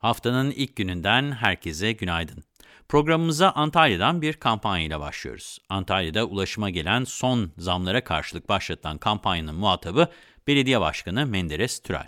Haftanın ilk gününden herkese günaydın. Programımıza Antalya'dan bir kampanya ile başlıyoruz. Antalya'da ulaşıma gelen son zamlara karşılık başlatılan kampanyanın muhatabı Belediye Başkanı Menderes Türel.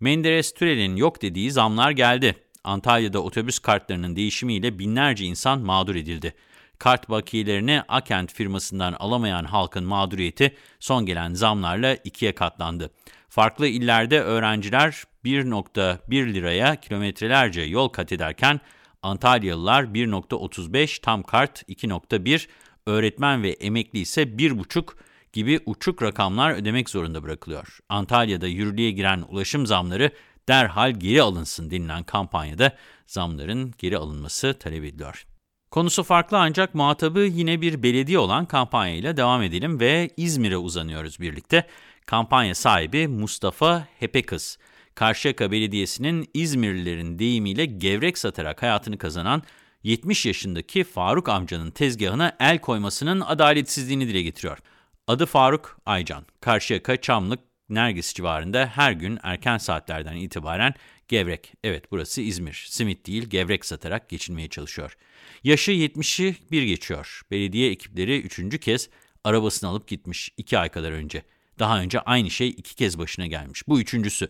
Menderes Türel'in yok dediği zamlar geldi. Antalya'da otobüs kartlarının değişimiyle binlerce insan mağdur edildi. Kart bakiyelerini Akent firmasından alamayan halkın mağduriyeti son gelen zamlarla ikiye katlandı. Farklı illerde öğrenciler 1.1 liraya kilometrelerce yol kat ederken Antalyalılar 1.35, tam kart 2.1, öğretmen ve emekli ise 1.5 gibi uçuk rakamlar ödemek zorunda bırakılıyor. Antalya'da yürürlüğe giren ulaşım zamları derhal geri alınsın denilen kampanyada zamların geri alınması talep ediliyor. Konusu farklı ancak muhatabı yine bir belediye olan kampanyayla devam edelim ve İzmir'e uzanıyoruz birlikte. Kampanya sahibi Mustafa Hepekız. Karşıyaka Belediyesi'nin İzmirlilerin deyimiyle gevrek satarak hayatını kazanan 70 yaşındaki Faruk amcanın tezgahına el koymasının adaletsizliğini dile getiriyor. Adı Faruk Aycan. Karşıyaka, Çamlık, Nergis civarında her gün erken saatlerden itibaren gevrek, evet burası İzmir, simit değil gevrek satarak geçinmeye çalışıyor. Yaşı 70'i bir geçiyor. Belediye ekipleri üçüncü kez arabasını alıp gitmiş iki ay kadar önce. Daha önce aynı şey iki kez başına gelmiş. Bu üçüncüsü.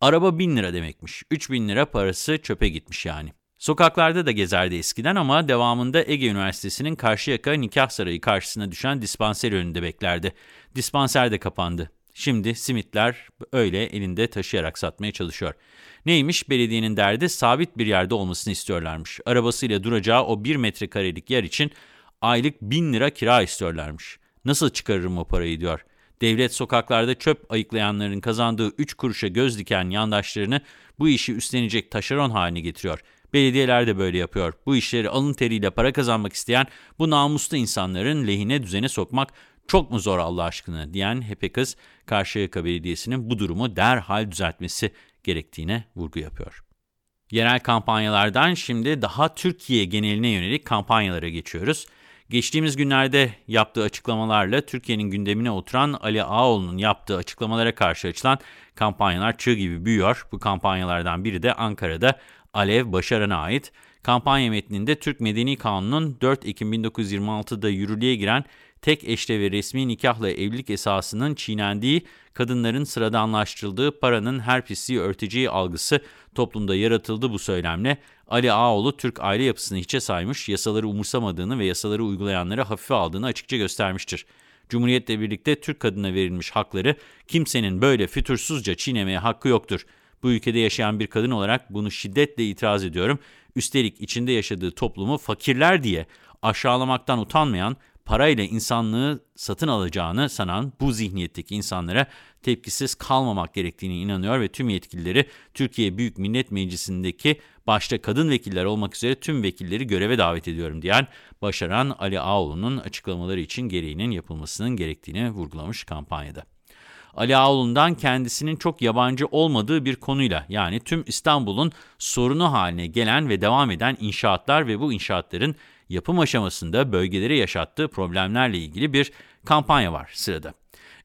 Araba 1000 lira demekmiş. 3000 lira parası çöpe gitmiş yani. Sokaklarda da gezerdi eskiden ama devamında Ege Üniversitesi'nin Karşıyaka Nikah Sarayı karşısına düşen dispanser önünde beklerdi. Dispanser de kapandı. Şimdi simitler öyle elinde taşıyarak satmaya çalışıyor. Neymiş belediyenin derdi sabit bir yerde olmasını istiyorlarmış. Arabasıyla duracağı o bir metrekarelik yer için aylık bin lira kira istiyorlarmış. Nasıl çıkarırım o parayı diyor. Devlet sokaklarda çöp ayıklayanların kazandığı 3 kuruşa göz diken yandaşlarını bu işi üstlenecek taşeron haline getiriyor. Belediyeler de böyle yapıyor. Bu işleri alın teriyle para kazanmak isteyen bu namuslu insanların lehine düzene sokmak çok mu zor Allah aşkına diyen Hepekız, Karşıyaka Belediyesi'nin bu durumu derhal düzeltmesi gerektiğine vurgu yapıyor. Yerel kampanyalardan şimdi daha Türkiye geneline yönelik kampanyalara geçiyoruz. Geçtiğimiz günlerde yaptığı açıklamalarla Türkiye'nin gündemine oturan Ali Ağoğlu'nun yaptığı açıklamalara karşı açılan kampanyalar çığ gibi büyüyor. Bu kampanyalardan biri de Ankara'da Alev Başaran'a ait. Kampanya metninde Türk Medeni Kanunu'nun 4 Ekim 1926'da yürürlüğe giren tek eşle ve resmi nikahla evlilik esasının çiğnendiği, kadınların sıradanlaştırıldığı, paranın her pisliği örteceği algısı toplumda yaratıldı bu söylemle. Ali Ağoğlu Türk aile yapısını hiçe saymış, yasaları umursamadığını ve yasaları uygulayanları hafife aldığını açıkça göstermiştir. Cumhuriyetle birlikte Türk kadına verilmiş hakları kimsenin böyle fütursuzca çiğnemeye hakkı yoktur. Bu ülkede yaşayan bir kadın olarak bunu şiddetle itiraz ediyorum. Üstelik içinde yaşadığı toplumu fakirler diye aşağılamaktan utanmayan, parayla insanlığı satın alacağını sanan bu zihniyetteki insanlara tepkisiz kalmamak gerektiğini inanıyor ve tüm yetkilileri Türkiye Büyük Millet Meclisi'ndeki başta kadın vekiller olmak üzere tüm vekilleri göreve davet ediyorum diyen Başaran Ali Ağoğlu'nun açıklamaları için gereğinin yapılmasının gerektiğini vurgulamış kampanyada. Ali Ağoğlu'ndan kendisinin çok yabancı olmadığı bir konuyla yani tüm İstanbul'un sorunu haline gelen ve devam eden inşaatlar ve bu inşaatların yapım aşamasında bölgelere yaşattığı problemlerle ilgili bir kampanya var sırada.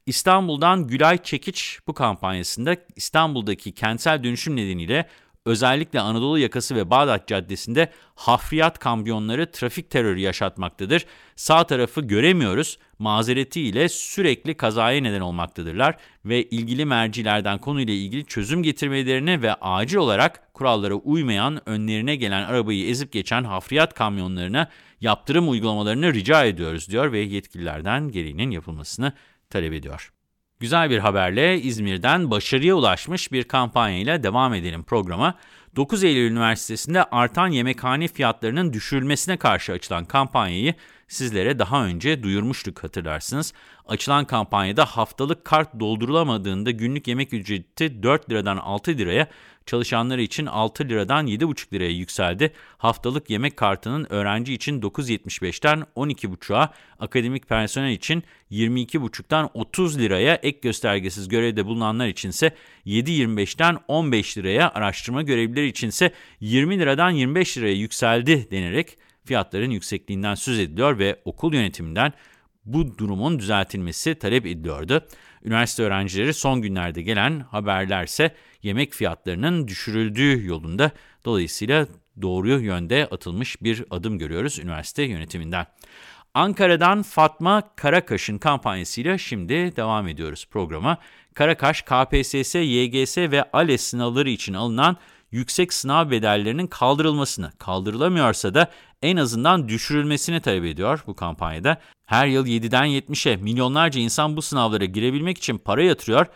İstanbul'dan Gülay Çekiç bu kampanyasında İstanbul'daki kentsel dönüşüm nedeniyle özellikle Anadolu yakası ve Bağdat Caddesi'nde hafriyat kamyonları trafik terörü yaşatmaktadır. Sağ tarafı göremiyoruz mazeretiyle sürekli kazaya neden olmaktadırlar ve ilgili mercilerden konuyla ilgili çözüm getirmelerini ve acil olarak kurallara uymayan önlerine gelen arabayı ezip geçen hafriyat kamyonlarına yaptırım uygulamalarını rica ediyoruz diyor ve yetkililerden gereğinin yapılmasını talep ediyor. Güzel bir haberle İzmir'den başarıya ulaşmış bir kampanyayla devam edelim programa. 9 Eylül Üniversitesi'nde artan yemekhane fiyatlarının düşürülmesine karşı açılan kampanyayı sizlere daha önce duyurmuştuk hatırlarsınız. Açılan kampanyada haftalık kart doldurulamadığında günlük yemek ücreti 4 liradan 6 liraya, çalışanları için 6 liradan 7,5 liraya yükseldi. Haftalık yemek kartının öğrenci için 9.75'ten 12,5'a, akademik personel için 22,5'tan 30 liraya, ek göstergesiz görevde bulunanlar içinse 7.25'ten 15 liraya, araştırma görevlileri içinse 20 liradan 25 liraya yükseldi denerek fiyatların yüksekliğinden söz ediliyor ve okul yönetiminden bu durumun düzeltilmesi talep ediliyordu. Üniversite öğrencileri son günlerde gelen haberlerse yemek fiyatlarının düşürüldüğü yolunda. Dolayısıyla doğru yönde atılmış bir adım görüyoruz üniversite yönetiminden. Ankara'dan Fatma Karakaş'ın kampanyasıyla şimdi devam ediyoruz programa. Karakaş, KPSS, YGS ve ALES sınavları için alınan yüksek sınav bedellerinin kaldırılmasını, kaldırılamıyorsa da en azından düşürülmesini talep ediyor bu kampanyada. Her yıl 7'den 70'e milyonlarca insan bu sınavlara girebilmek için para yatırıyor.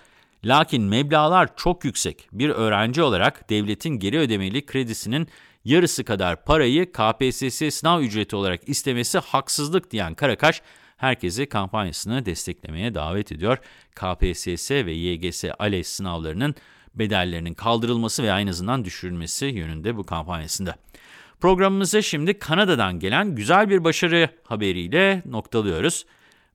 Lakin meblağlar çok yüksek. Bir öğrenci olarak devletin geri ödemeli kredisinin yarısı kadar parayı KPSS sınav ücreti olarak istemesi haksızlık diyen Karakaş, herkesi kampanyasını desteklemeye davet ediyor. KPSS ve YGS ALES sınavlarının bedellerinin kaldırılması ve en azından düşürülmesi yönünde bu kampanyasında. Programımızı şimdi Kanada'dan gelen güzel bir başarı haberiyle noktalıyoruz.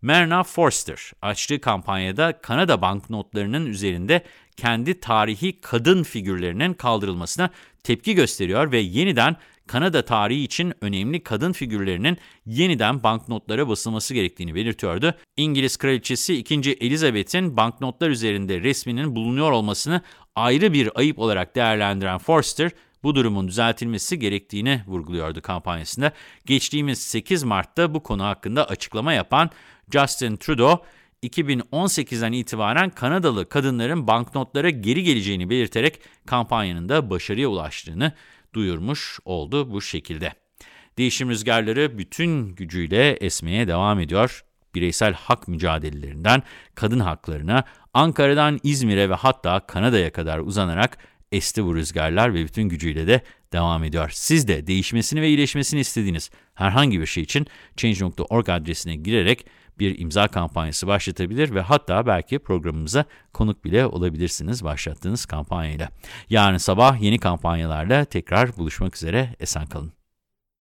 Merna Forster açtığı kampanyada Kanada banknotlarının üzerinde kendi tarihi kadın figürlerinin kaldırılmasına tepki gösteriyor ve yeniden Kanada tarihi için önemli kadın figürlerinin yeniden banknotlara basılması gerektiğini belirtiyordu. İngiliz Kraliçesi 2. Elizabeth'in banknotlar üzerinde resminin bulunuyor olmasını ayrı bir ayıp olarak değerlendiren Forster, bu durumun düzeltilmesi gerektiğini vurguluyordu kampanyasında. Geçtiğimiz 8 Mart'ta bu konu hakkında açıklama yapan Justin Trudeau, 2018'den itibaren Kanadalı kadınların banknotlara geri geleceğini belirterek kampanyanın da başarıya ulaştığını duyurmuş oldu bu şekilde. Değişim rüzgarları bütün gücüyle esmeye devam ediyor. Bireysel hak mücadelelerinden kadın haklarına, Ankara'dan İzmir'e ve hatta Kanada'ya kadar uzanarak esti bu rüzgarlar ve bütün gücüyle de devam ediyor. Siz de değişmesini ve iyileşmesini istediğiniz herhangi bir şey için Change.org adresine girerek bir imza kampanyası başlatabilir ve hatta belki programımıza konuk bile olabilirsiniz başlattığınız kampanyayla. Yarın sabah yeni kampanyalarla tekrar buluşmak üzere. Esen kalın.